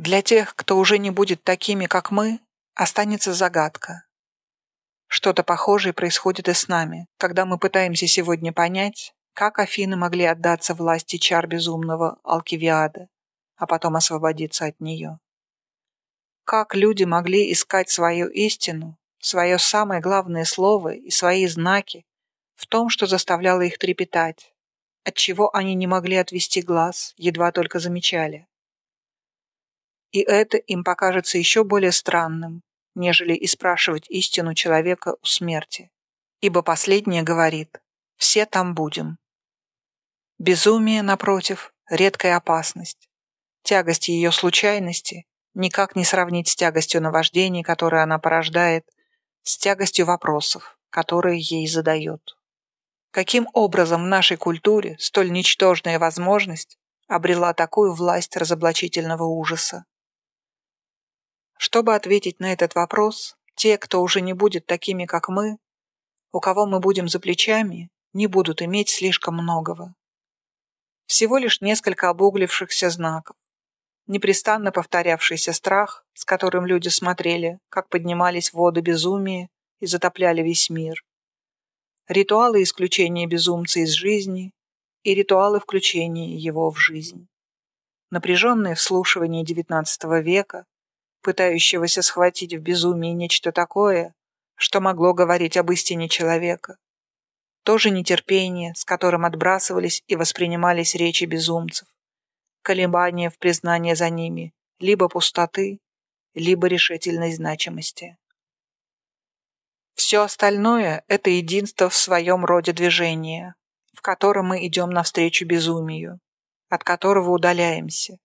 Для тех, кто уже не будет такими, как мы, останется загадка. Что-то похожее происходит и с нами, когда мы пытаемся сегодня понять, как Афины могли отдаться власти чар безумного Алкивиада, а потом освободиться от нее. Как люди могли искать свою истину, свое самое главное слово и свои знаки в том, что заставляло их трепетать, отчего они не могли отвести глаз, едва только замечали. И это им покажется еще более странным, нежели и спрашивать истину человека у смерти. Ибо последнее говорит «все там будем». Безумие, напротив, редкая опасность. Тягость ее случайности никак не сравнить с тягостью наваждений, которые она порождает, с тягостью вопросов, которые ей задает. Каким образом в нашей культуре столь ничтожная возможность обрела такую власть разоблачительного ужаса? Чтобы ответить на этот вопрос, те, кто уже не будет такими, как мы, у кого мы будем за плечами, не будут иметь слишком многого. Всего лишь несколько обуглившихся знаков, непрестанно повторявшийся страх, с которым люди смотрели, как поднимались воды безумия и затопляли весь мир. Ритуалы исключения безумца из жизни и ритуалы включения его в жизнь. Напряженное вслушивание XIX века, пытающегося схватить в безумии нечто такое, что могло говорить об истине человека. То же нетерпение, с которым отбрасывались и воспринимались речи безумцев. Колебания в признании за ними либо пустоты, либо решительной значимости. Все остальное – это единство в своем роде движения, в котором мы идем навстречу безумию, от которого удаляемся,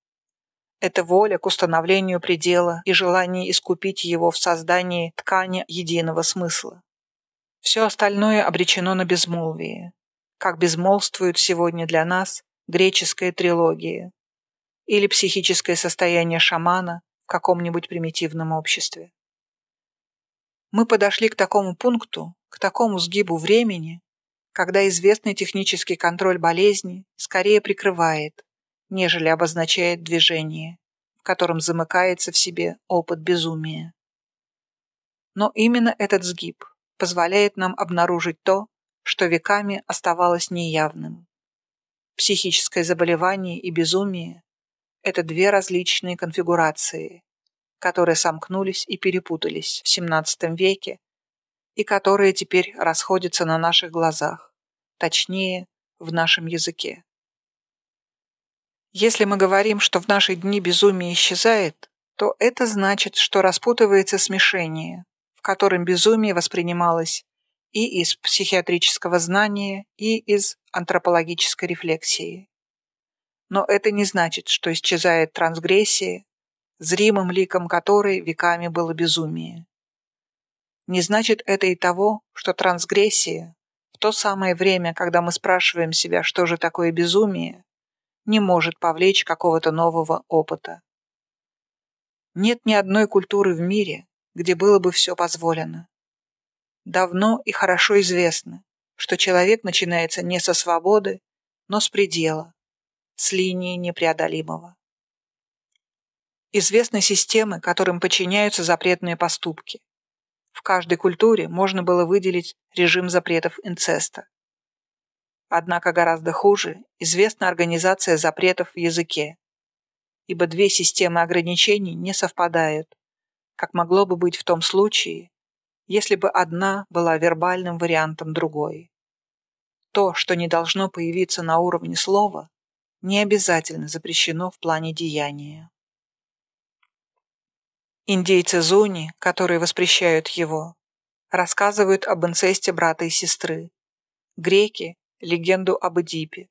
это воля к установлению предела и желание искупить его в создании ткани единого смысла. Все остальное обречено на безмолвие, как безмолвствует сегодня для нас греческая трилогия или психическое состояние шамана в каком-нибудь примитивном обществе. Мы подошли к такому пункту, к такому сгибу времени, когда известный технический контроль болезни скорее прикрывает, нежели обозначает движение, в котором замыкается в себе опыт безумия. Но именно этот сгиб позволяет нам обнаружить то, что веками оставалось неявным. Психическое заболевание и безумие – это две различные конфигурации, которые сомкнулись и перепутались в XVII веке и которые теперь расходятся на наших глазах, точнее, в нашем языке. Если мы говорим, что в наши дни безумие исчезает, то это значит, что распутывается смешение, в котором безумие воспринималось и из психиатрического знания, и из антропологической рефлексии. Но это не значит, что исчезает трансгрессия, зримым ликом которой веками было безумие. Не значит это и того, что трансгрессия, в то самое время, когда мы спрашиваем себя, что же такое безумие, не может повлечь какого-то нового опыта. Нет ни одной культуры в мире, где было бы все позволено. Давно и хорошо известно, что человек начинается не со свободы, но с предела, с линии непреодолимого. Известны системы, которым подчиняются запретные поступки. В каждой культуре можно было выделить режим запретов инцеста. Однако гораздо хуже известна организация запретов в языке, ибо две системы ограничений не совпадают, как могло бы быть в том случае, если бы одна была вербальным вариантом другой. То, что не должно появиться на уровне слова, не обязательно запрещено в плане деяния. Индейцы Зуни, которые воспрещают его, рассказывают об инцесте брата и сестры. Греки легенду об Эдипе.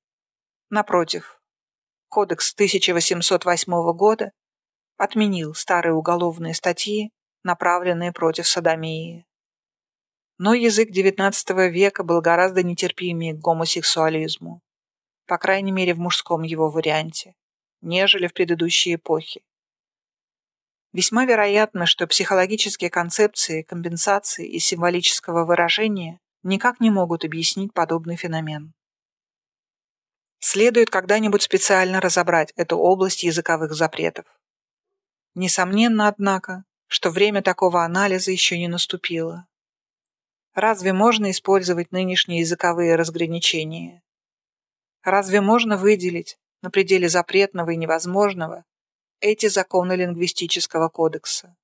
Напротив, Кодекс 1808 года отменил старые уголовные статьи, направленные против садомии. Но язык XIX века был гораздо нетерпимее к гомосексуализму, по крайней мере в мужском его варианте, нежели в предыдущие эпохи. Весьма вероятно, что психологические концепции компенсации и символического выражения никак не могут объяснить подобный феномен. Следует когда-нибудь специально разобрать эту область языковых запретов. Несомненно, однако, что время такого анализа еще не наступило. Разве можно использовать нынешние языковые разграничения? Разве можно выделить на пределе запретного и невозможного эти законы лингвистического кодекса?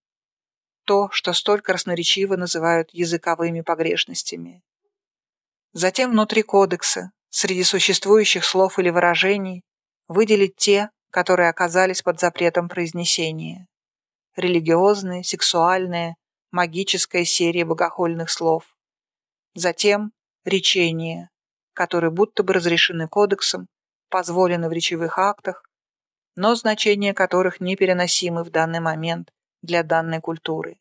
То, что столь красноречиво называют языковыми погрешностями. Затем внутри кодекса, среди существующих слов или выражений, выделить те, которые оказались под запретом произнесения. Религиозные, сексуальные, магическая серия богохульных слов. Затем речения, которые будто бы разрешены кодексом, позволены в речевых актах, но значения которых непереносимы в данный момент для данной культуры.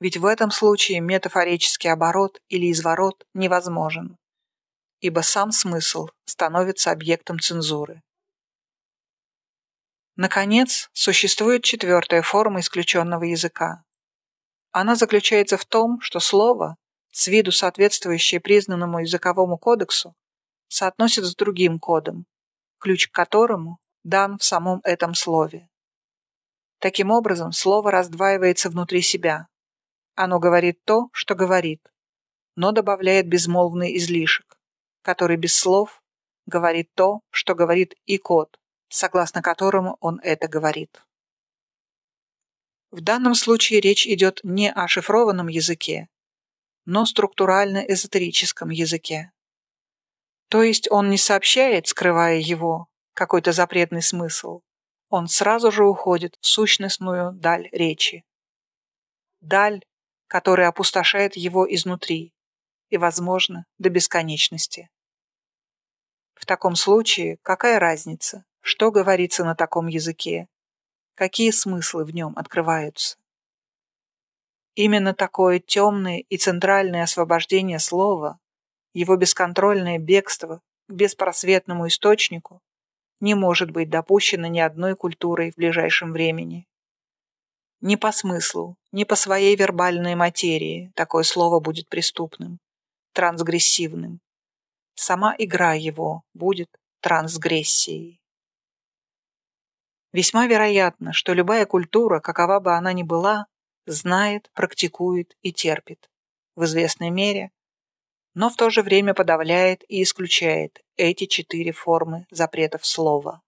Ведь в этом случае метафорический оборот или изворот невозможен, ибо сам смысл становится объектом цензуры. Наконец, существует четвертая форма исключенного языка. Она заключается в том, что слово, с виду соответствующее признанному языковому кодексу, соотносит с другим кодом, ключ к которому дан в самом этом слове. Таким образом, слово раздваивается внутри себя. Оно говорит то, что говорит, но добавляет безмолвный излишек, который без слов говорит то, что говорит и код, согласно которому он это говорит. В данном случае речь идет не о шифрованном языке, но структурально-эзотерическом языке. То есть он не сообщает, скрывая его, какой-то запретный смысл. Он сразу же уходит в сущностную даль речи. Даль, которая опустошает его изнутри и, возможно, до бесконечности. В таком случае какая разница, что говорится на таком языке? Какие смыслы в нем открываются? Именно такое темное и центральное освобождение слова, его бесконтрольное бегство к беспросветному источнику не может быть допущено ни одной культурой в ближайшем времени. Ни по смыслу, ни по своей вербальной материи такое слово будет преступным, трансгрессивным. Сама игра его будет трансгрессией. Весьма вероятно, что любая культура, какова бы она ни была, знает, практикует и терпит, в известной мере, но в то же время подавляет и исключает эти четыре формы запретов слова.